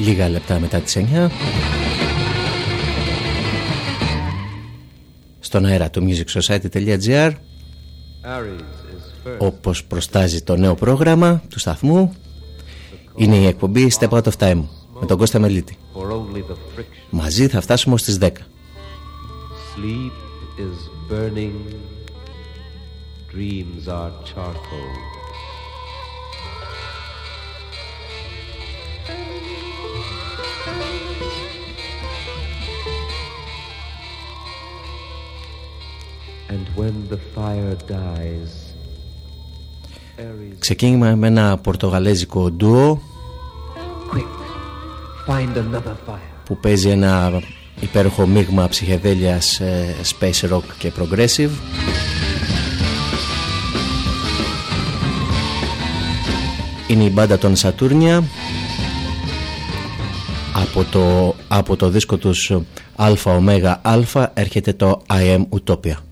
Λίγα λεπτά μετά τις 9 Στον αέρα του musicsociety.gr Όπως προστάζει το νέο πρόγραμμα του σταθμού Είναι η εκπομπή Step Out of Time Με τον Κώστα Μελίτη. Μαζί θα φτάσουμε στις 10 Sleep is burning Dreams are charcoal Ξεκίνημα με ένα πορτογαλέζικο ντουο που παίζει ένα υπέροχο μείγμα ψυχεδέλειας ε, space rock και progressive. Είναι η μπάντα των Σατούρνια. Από το, από το δίσκο τους Αλφα Ωμέγα Αλφα έρχεται το I Am Utopia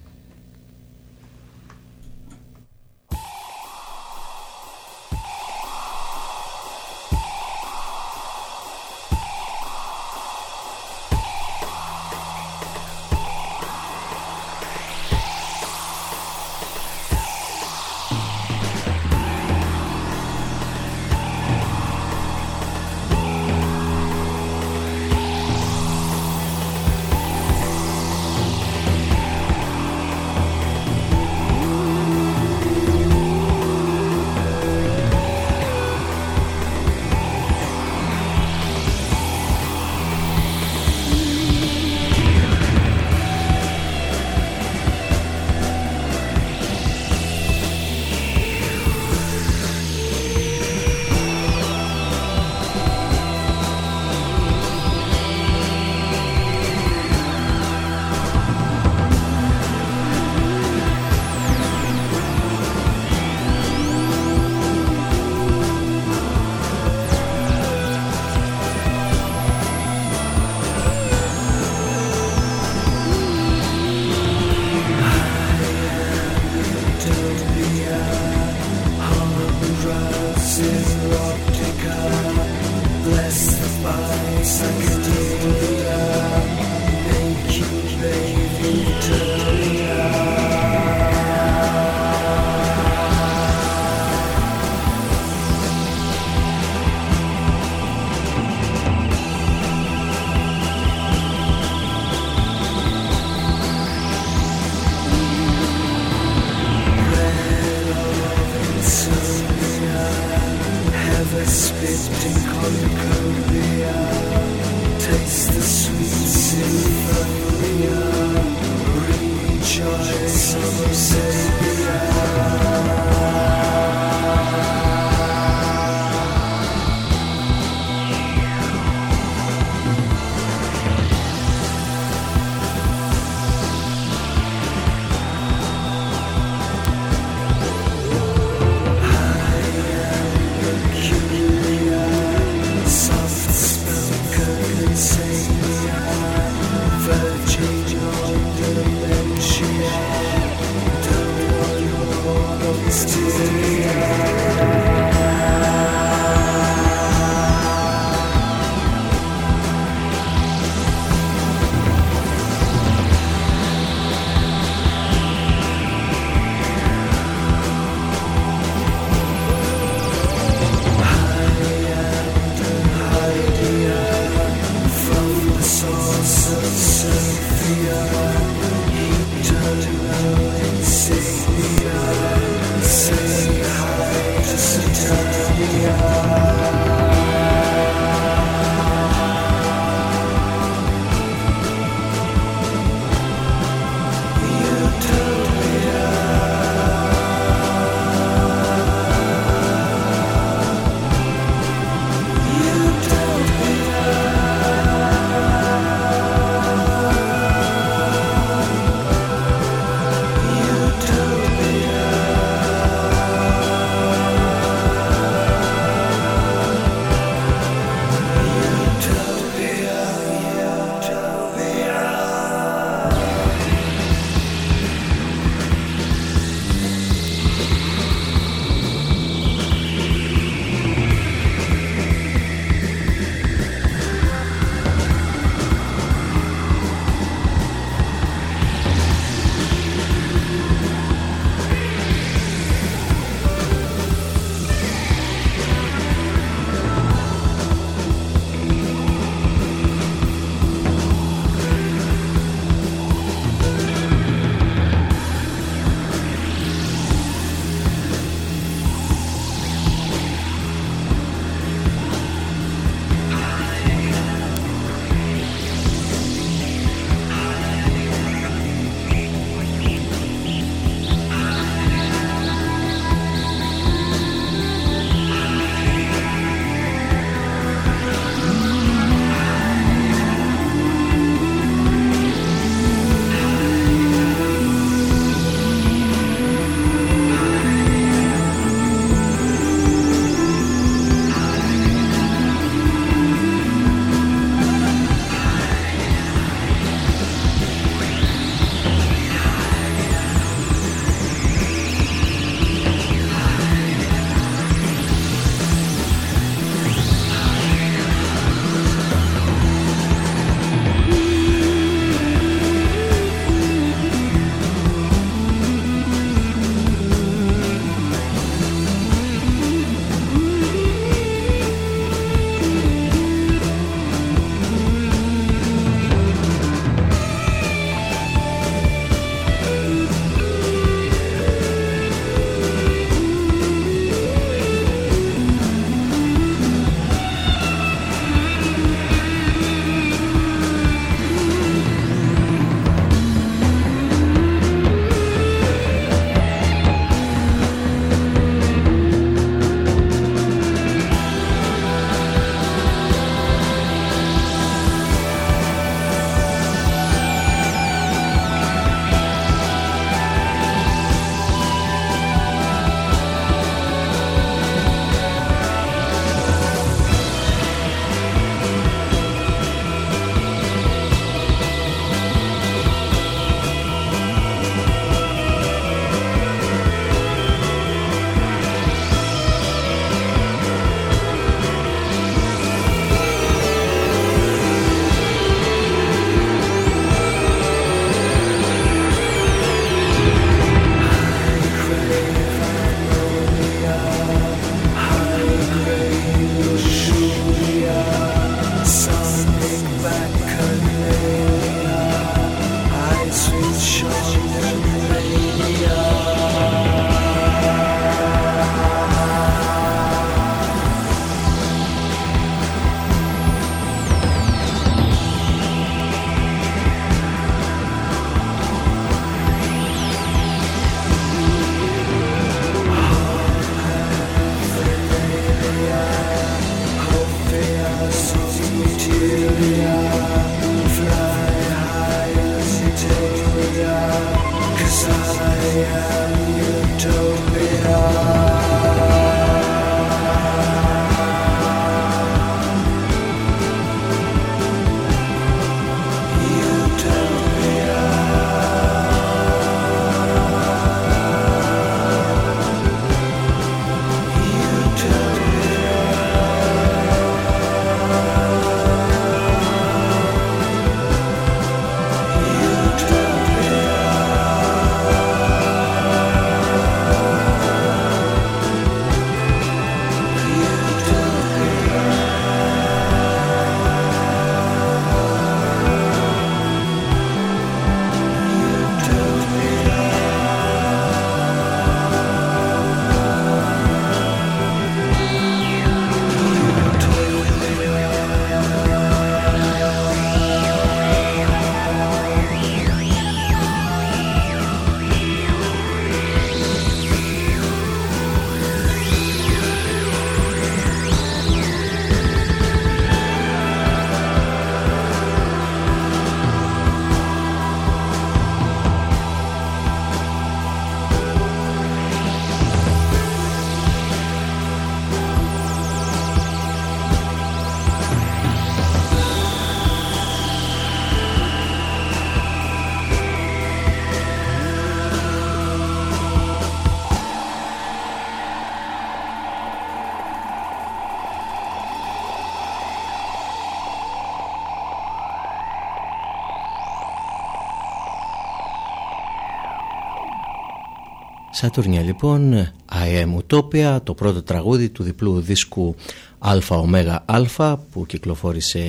Σατουρνιά λοιπόν, I am Utopia, το πρώτο τραγούδι του διπλού δίσκου ΑΟΜΕΓΑ Ωμέγα Αλφα που κυκλοφόρησε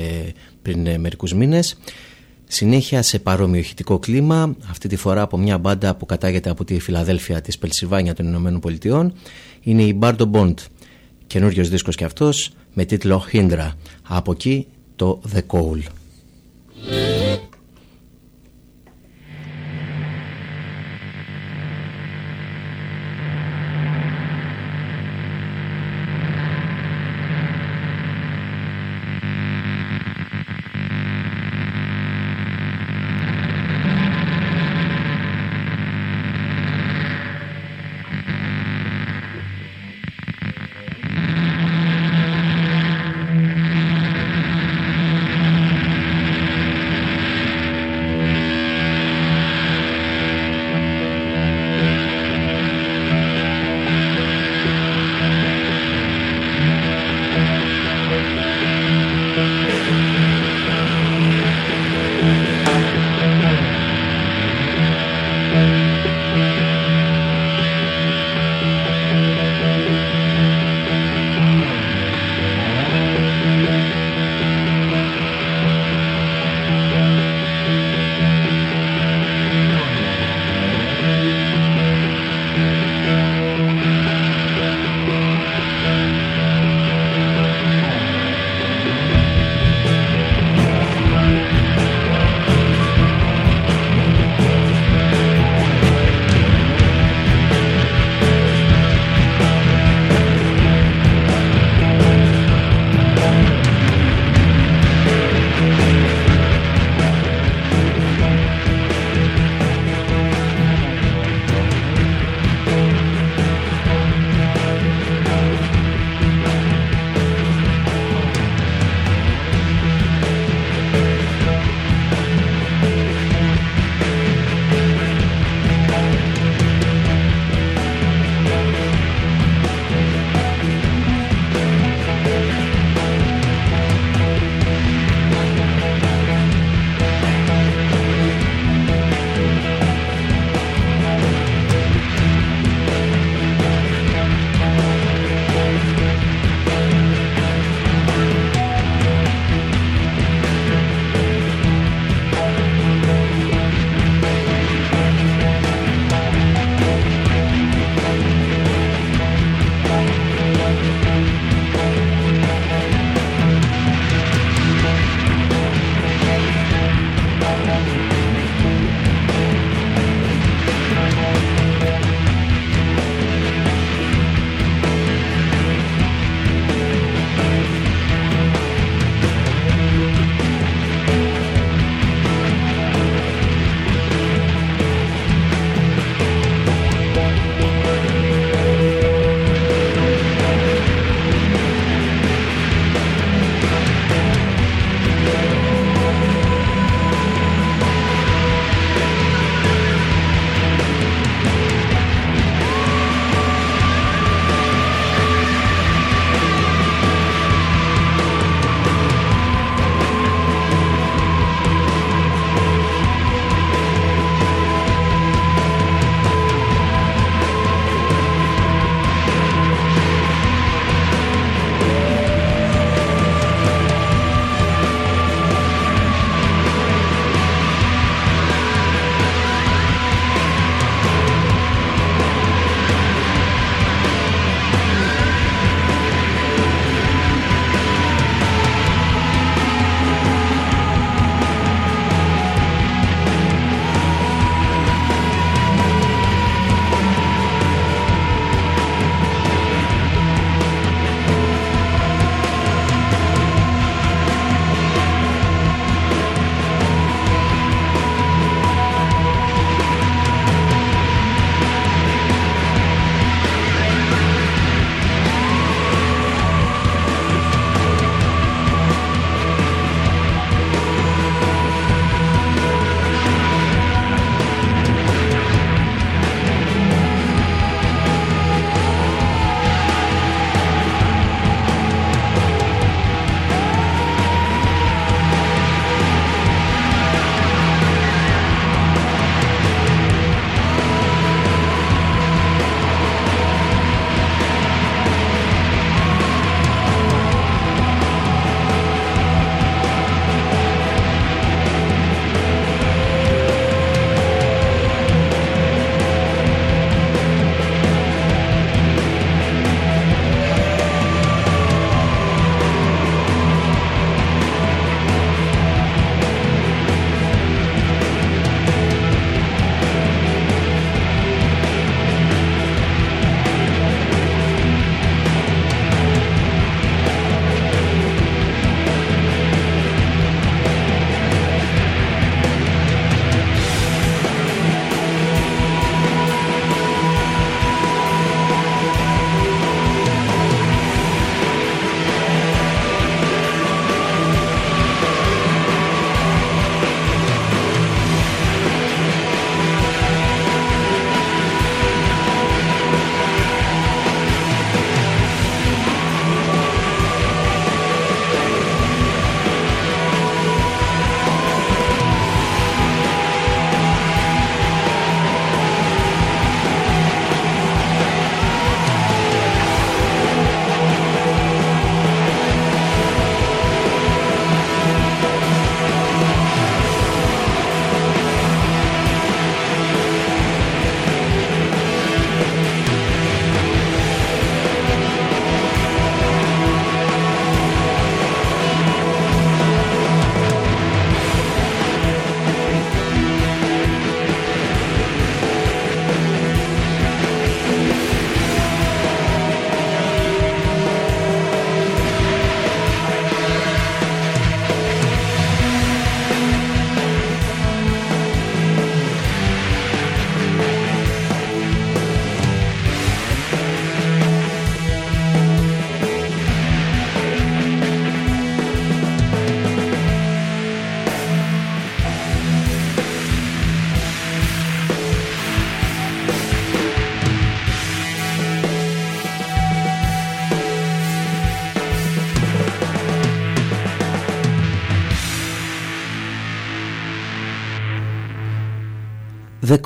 πριν ε, μερικούς μήνες. Συνέχεια σε παρόμοιο ηχητικό κλίμα, αυτή τη φορά από μια μπάντα που κατάγεται από τη Φιλαδέλφια της Πελσιβάνια των Ηνωμένων Πολιτειών, είναι η Bardo Bond, καινούριος δίσκος και αυτός με τίτλο Hindra, από εκεί το The Call.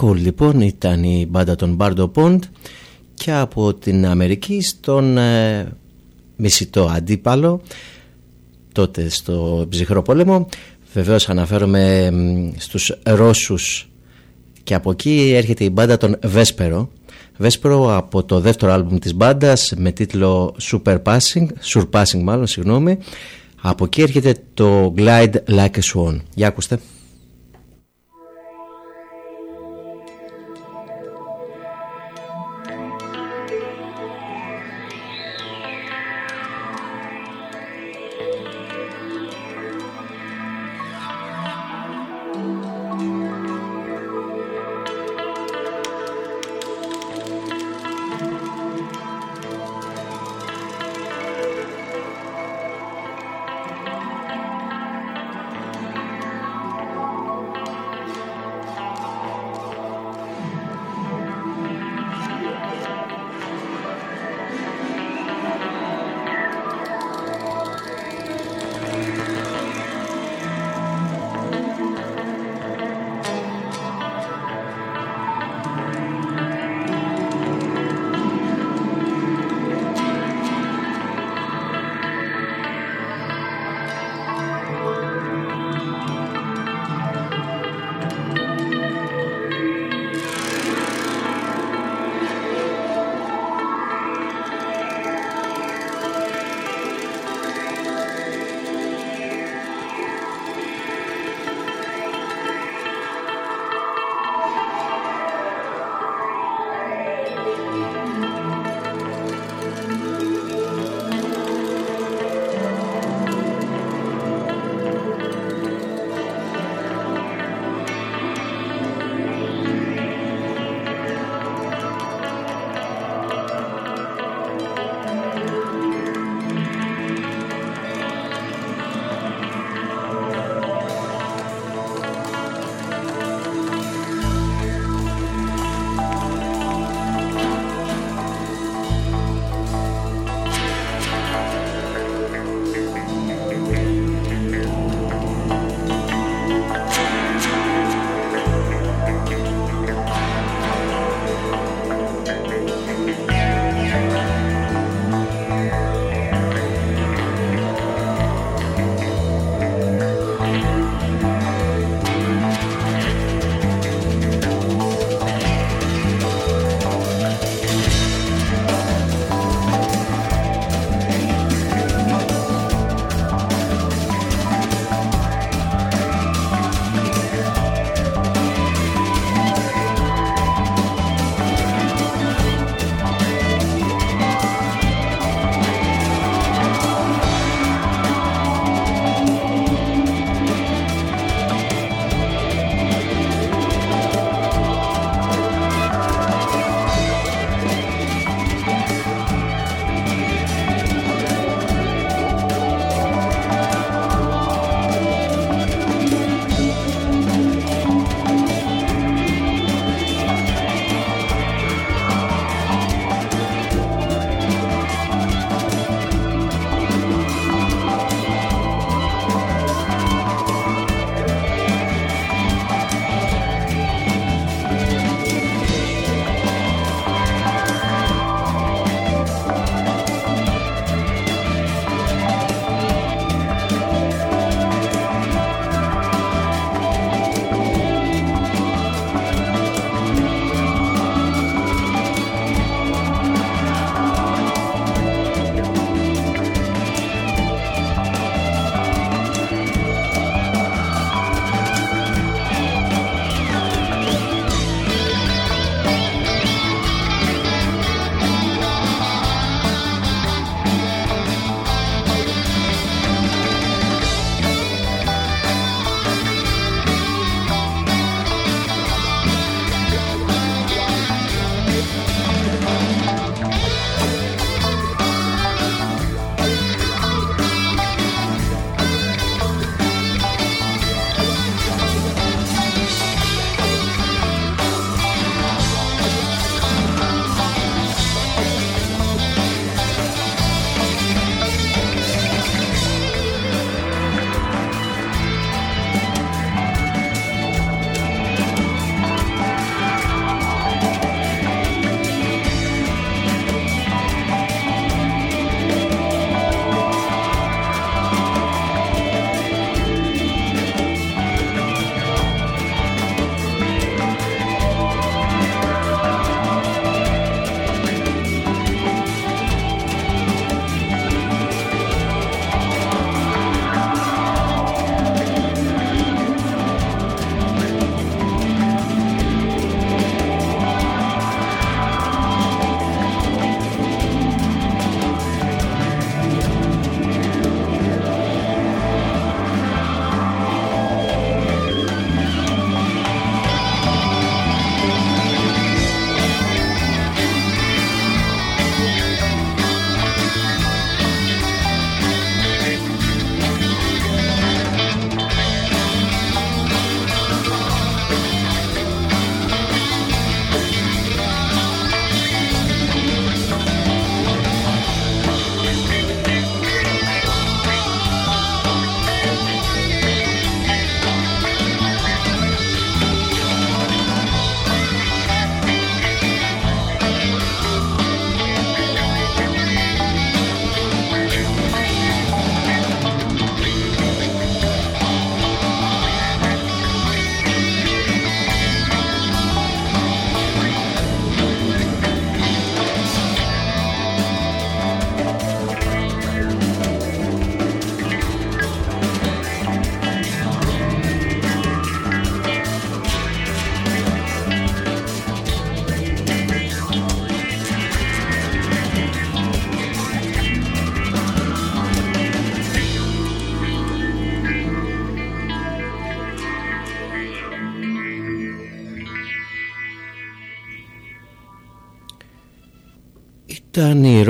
The Call λοιπόν ήταν η μπάντα των Bardo Pond και από την Αμερική στον ε, μισητό αντίπαλο τότε στο ψυχρό πόλεμο. Βεβαίως αναφέρομαι στους Ρώσους. Και από εκεί έρχεται η μπάντα των Βέσπερο. Βέσπερο από το δεύτερο άλμπουμ της μπάντας με τίτλο Super Passing, Surpassing μάλλον συγγνώμη. Από εκεί έρχεται το Glide Like a Swan. Για ακούστε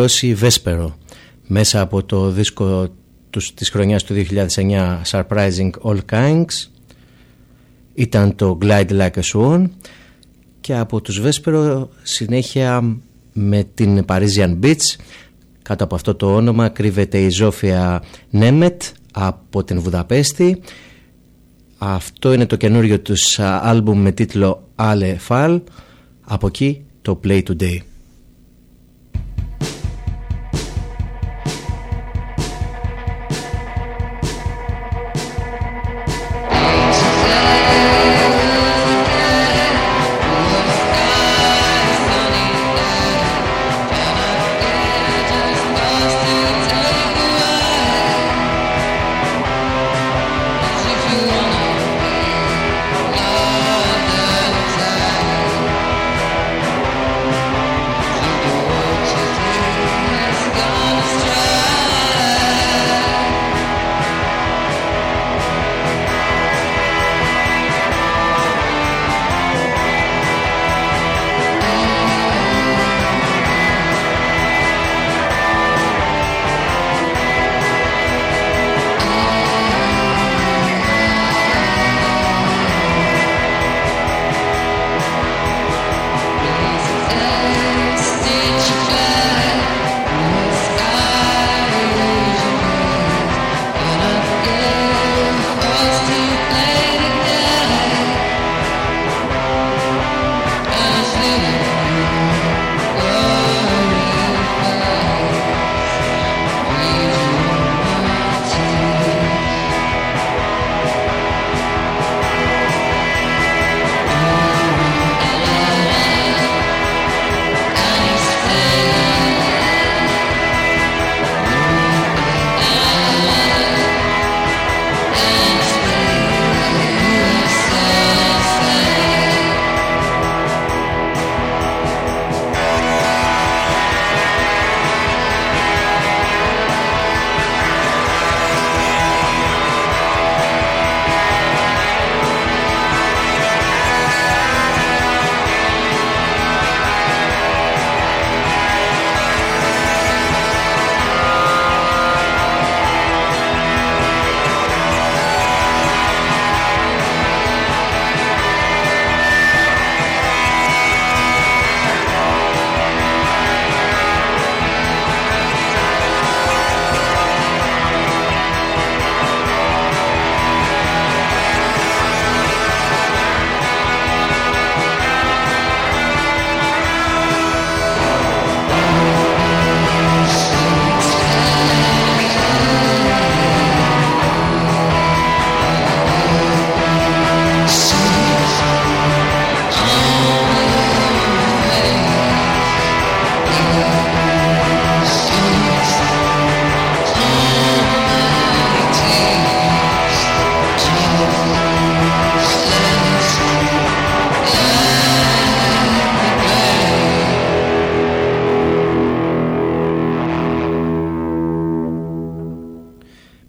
ήταν η Ρώση Βέσπερο μέσα από το δίσκο τους, της χρονιάς του 2009 Surprising All Kinds. Ήταν το Glide Like a Swan. Και από τους Βέσπερο συνέχεια με την Parisian Beach κάτω από αυτό το όνομα κρύβεται η Ζόφια Νέμετ από την Βουδαπέστη. Αυτό είναι το καινούριο τους άλμπουμ με τίτλο Ale Fall από εκεί το Play Today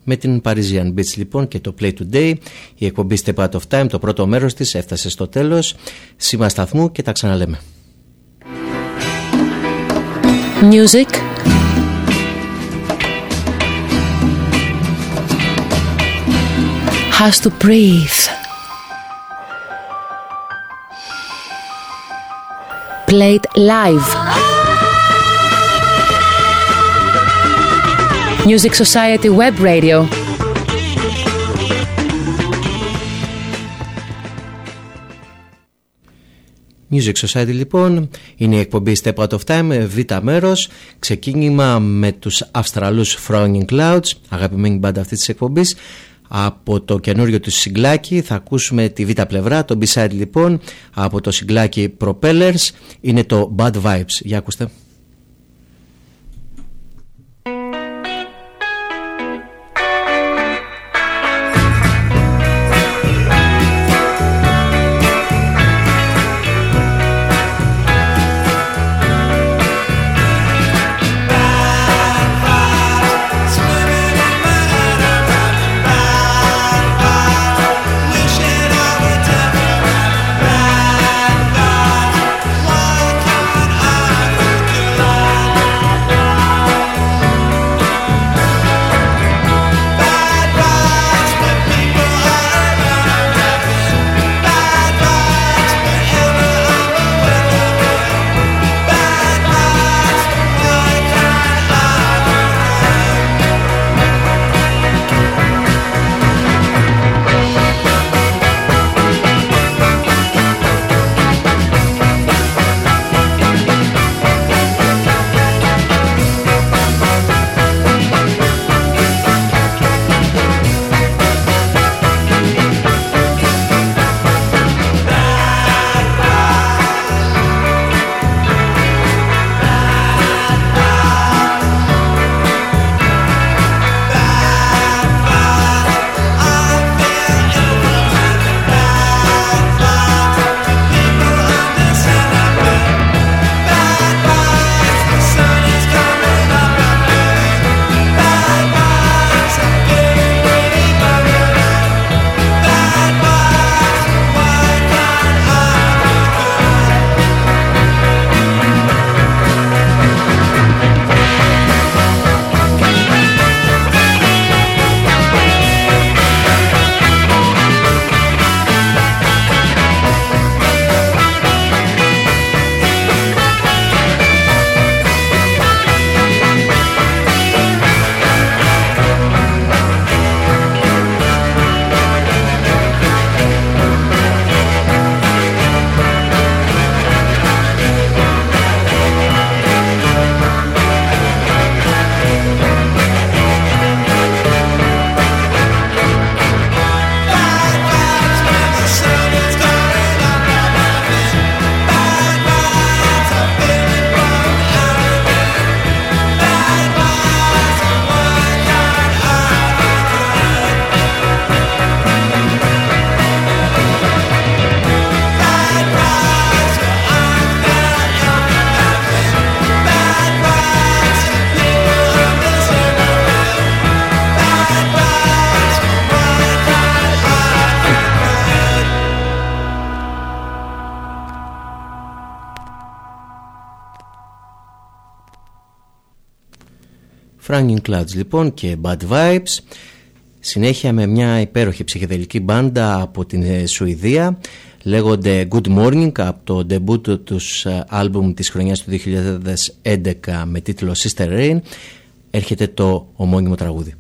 με την Parisian Beach. Λοιπόν και το Play Today η εκπομπή Step Out of Time το πρώτο μέρος της έφτασε στο τέλος. Σήμα σταθμού και τα ξαναλέμε. Music. Has to breathe. Played live Music Society Web Radio. Music Society λοιπόν είναι η εκπομπή Step Out of Time, β' μέρος, ξεκίνημα με τους Αυστραλούς Frowning Clouds, αγαπημένη μπάντα αυτής της εκπομπής, από το καινούριο του συγκλάκι θα ακούσουμε τη β' πλευρά, το B-side λοιπόν, από το συγκλάκι Propellers, είναι το Bad Vibes. Για ακούστε. Franking Clouds λοιπόν και Bad Vibes. Συνέχεια με μια υπέροχη ψυχεδελική μπάντα από την ε, Σουηδία. Λέγονται Good Morning από το debut τους ε, άλμπουμ της χρονιάς του 2011 με τίτλο Sister Rain. Έρχεται το ομώνυμο τραγούδι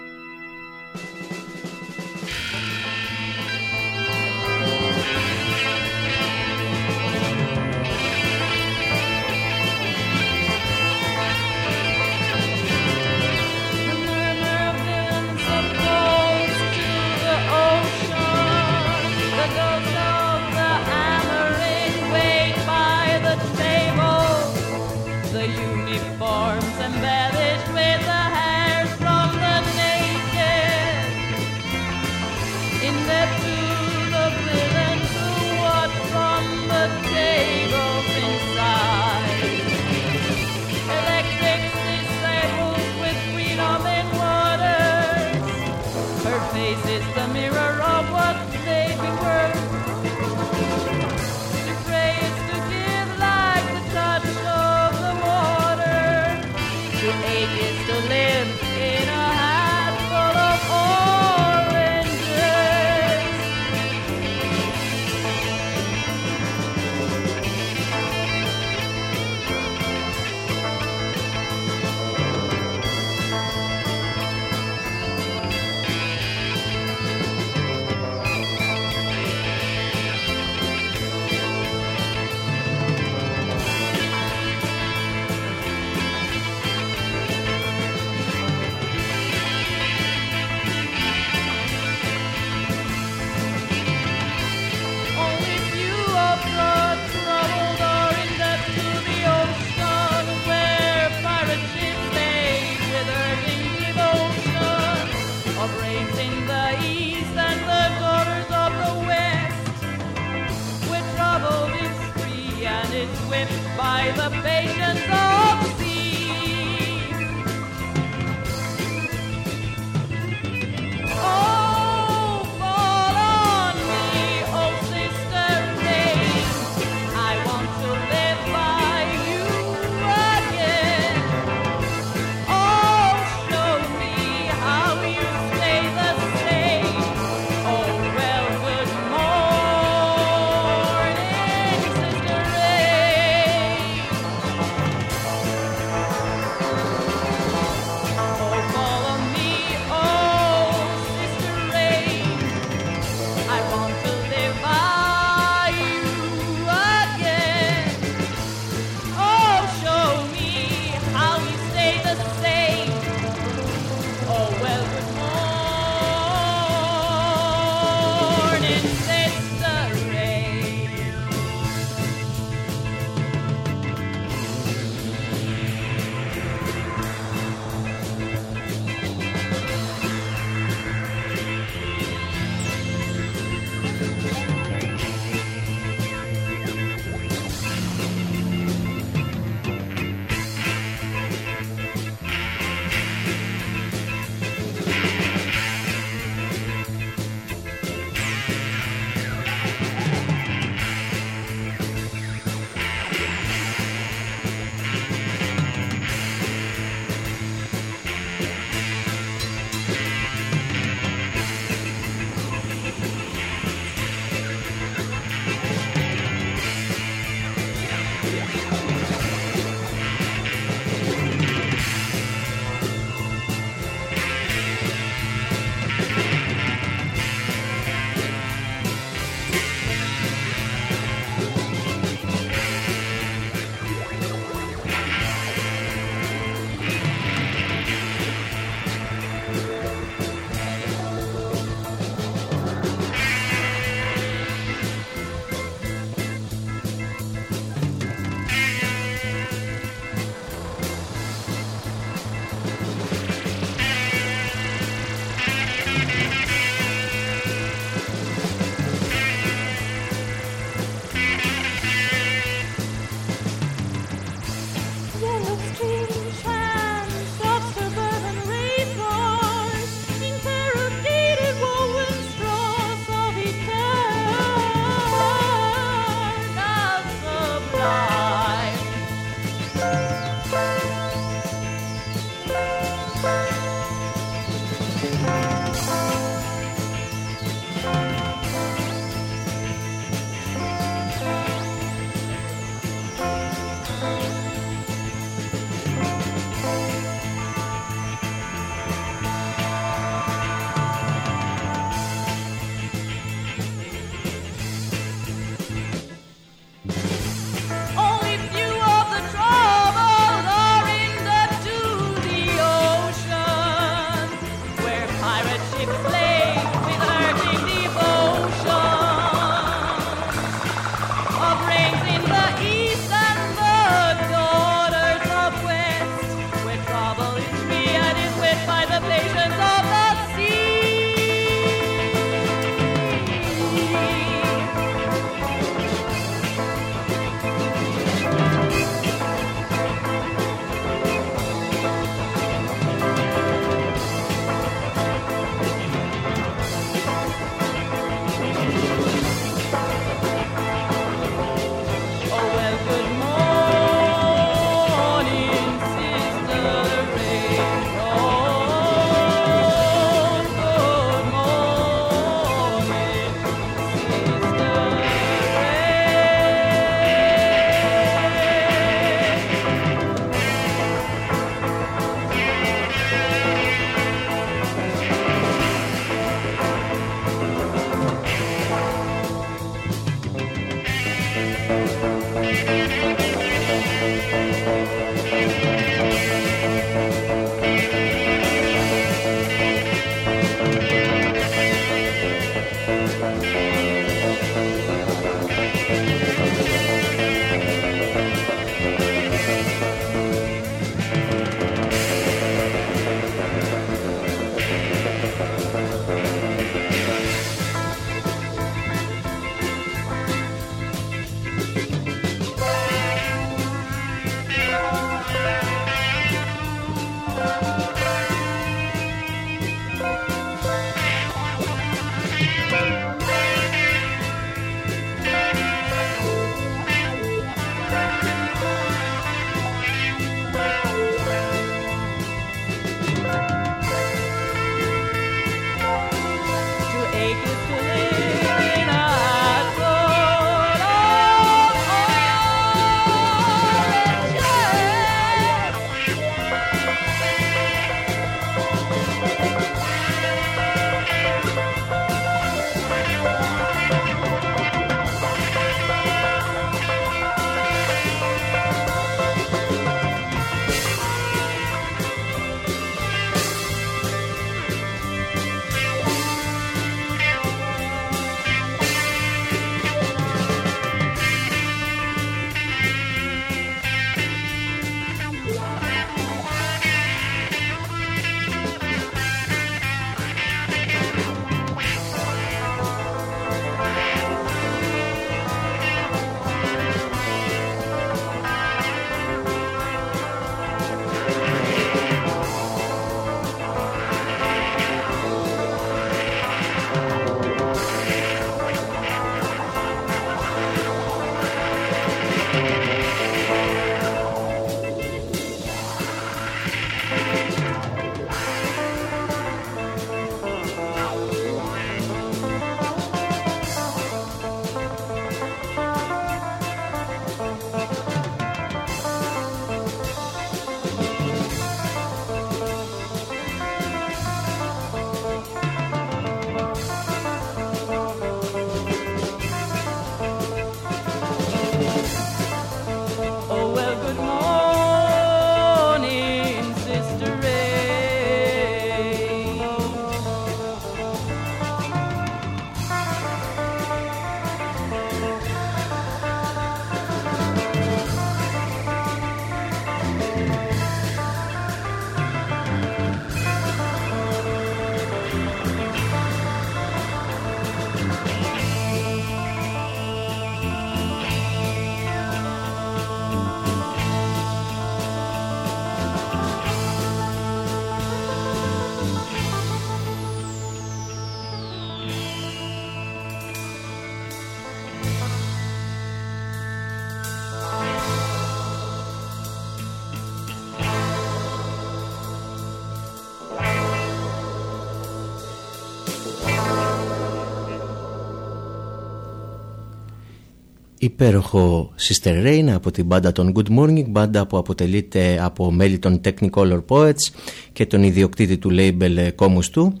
υπέροχο Sister Rain από την μπάντα των Good Morning, μπάντα που αποτελείται από μέλη των Technicolor Poets και τον ιδιοκτήτη του label Comus του.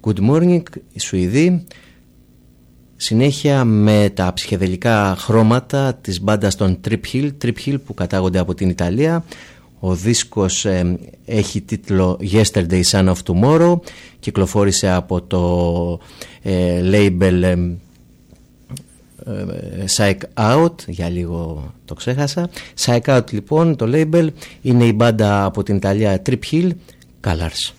Good Morning, η Σουηδοί, συνέχεια με τα ψυχεδελικά χρώματα της μπάντας των Trip Hill, Trip Hill που κατάγονται από την Ιταλία. Ο δίσκος ε, έχει τίτλο Yesterday Sun of Tomorrow, κυκλοφόρησε από το ε, label ε, Psych Out, για λίγο το ξέχασα. Psych Out λοιπόν το label είναι η μπάντα από την Ιταλία Trip Hill Colors.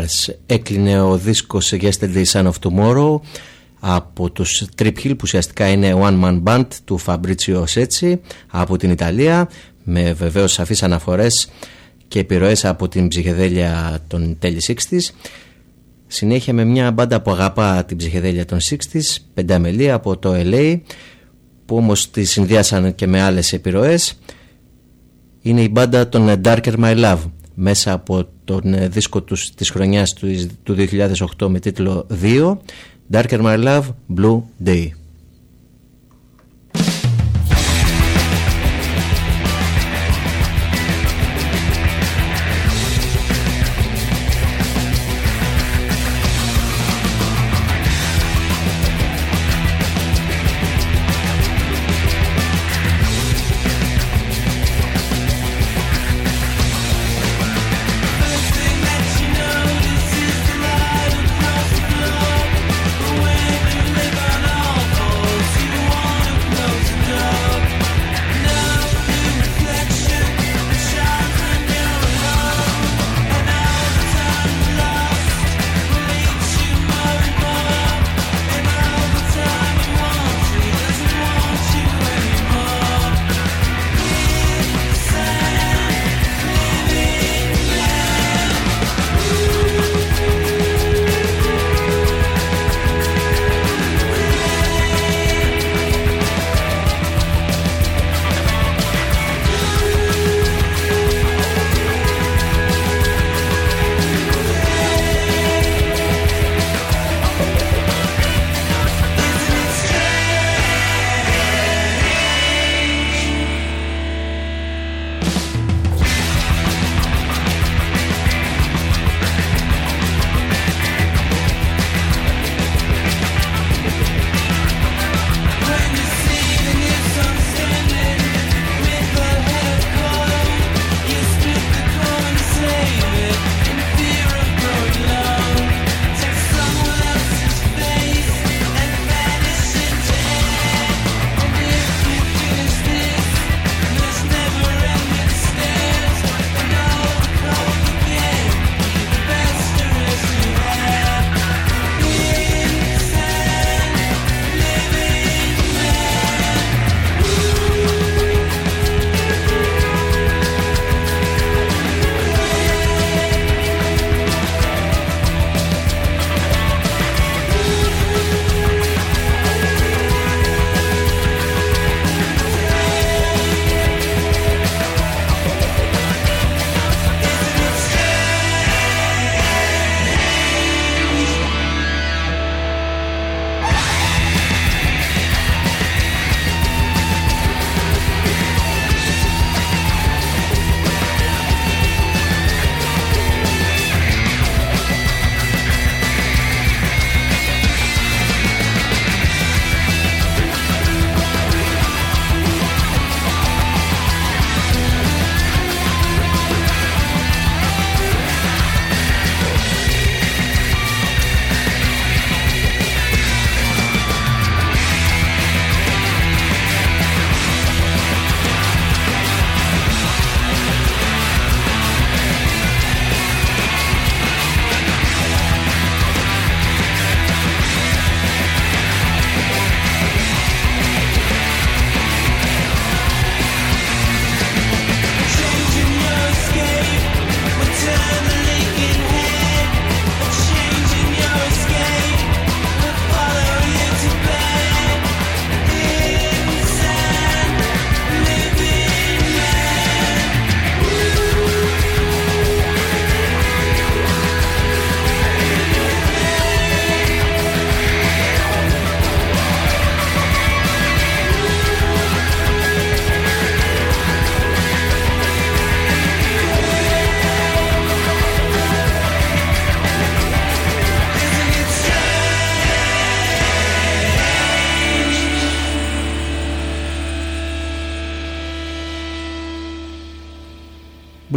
Το Colors έκλεινε ο δίσκος Yesterday Sun of Tomorrow από τους Trip Hill που ουσιαστικά είναι one man band του Fabrizio Secchi από την Ιταλία με βεβαίως σαφείς αναφορές και επιρροές από την ψυχεδέλεια των τέλη 60's συνέχεια με μια μπάντα που αγαπά την ψυχεδέλεια των 60's πενταμελή από το LA που όμως τη συνδυάσαν και με άλλες επιρροές. Είναι η μπάντα των Darker My Love μέσα από τον δίσκο τους της χρονιάς του 2008 με τίτλο 2 Darker My Love Blue Day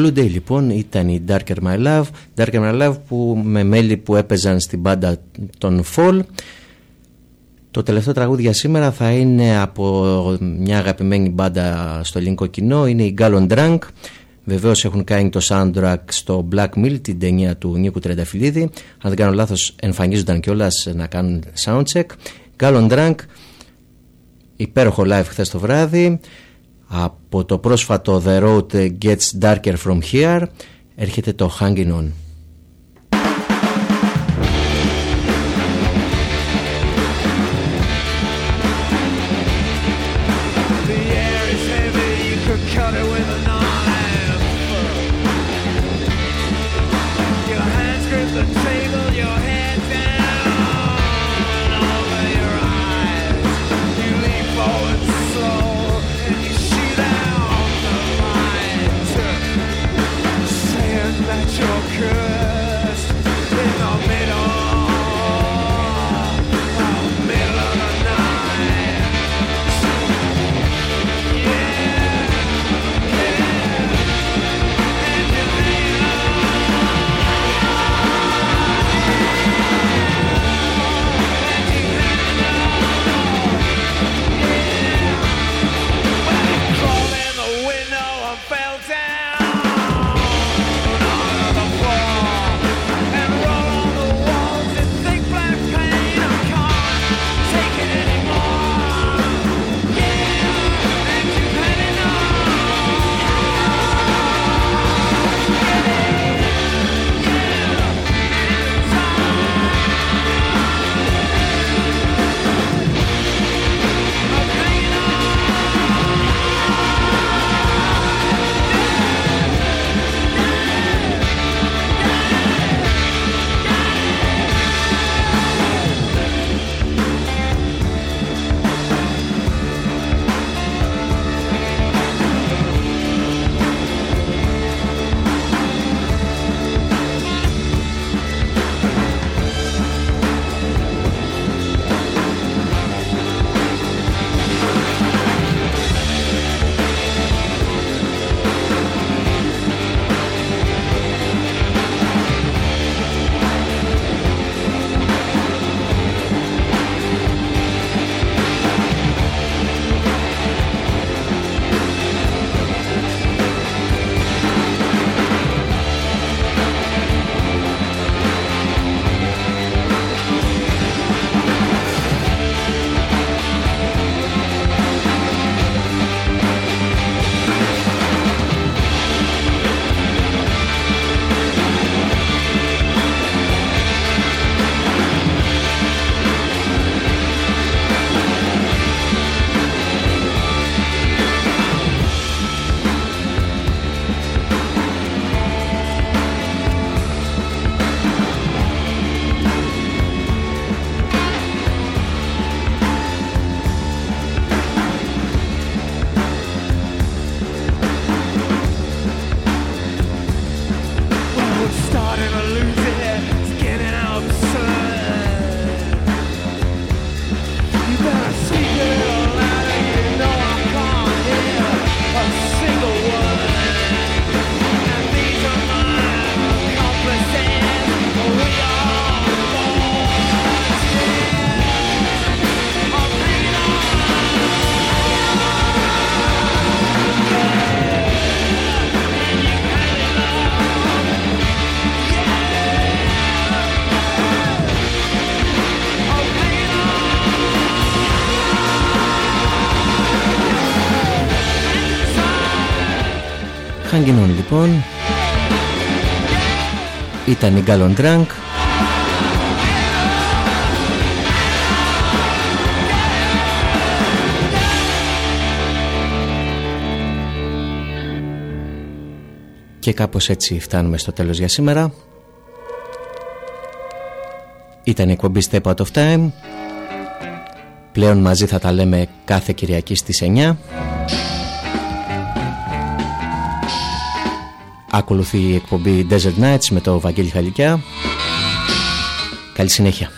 Blue Day λοιπόν ήταν η Darker My Love. Darker My Love που με μέλη που έπαιζαν στην μπάντα των Fall. Το τελευταίο τραγούδι για σήμερα θα είναι από μια αγαπημένη μπάντα στο ελληνικό κοινό. Είναι η Gallon Drunk. Βεβαίως έχουν κάνει το soundtrack στο Black Mill την ταινία του Νίκου Τρενταφυλλίδη. Αν δεν κάνω λάθος εμφανίζονταν κιόλας να κάνουν soundcheck Gallon Drunk υπέροχο live χθες το βράδυ από το πρόσφατο The Road Gets Darker From Here έρχεται το Hanging On ήταν η Gallon Drunk. Και κάπως έτσι φτάνουμε στο τέλος για σήμερα. Ήταν η εκπομπή Step Out of Time. Πλέον μαζί θα τα λέμε κάθε Κυριακή στις 9 Ακολουθεί η εκπομπή Desert Nights με το Βαγγέλη Χαλικιά. Καλή συνέχεια.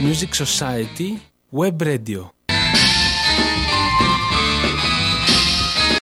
Music Society Web Radio